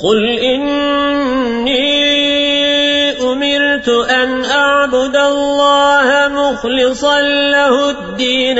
قل إني أمرت أن أعبد الله مخلصا له الدين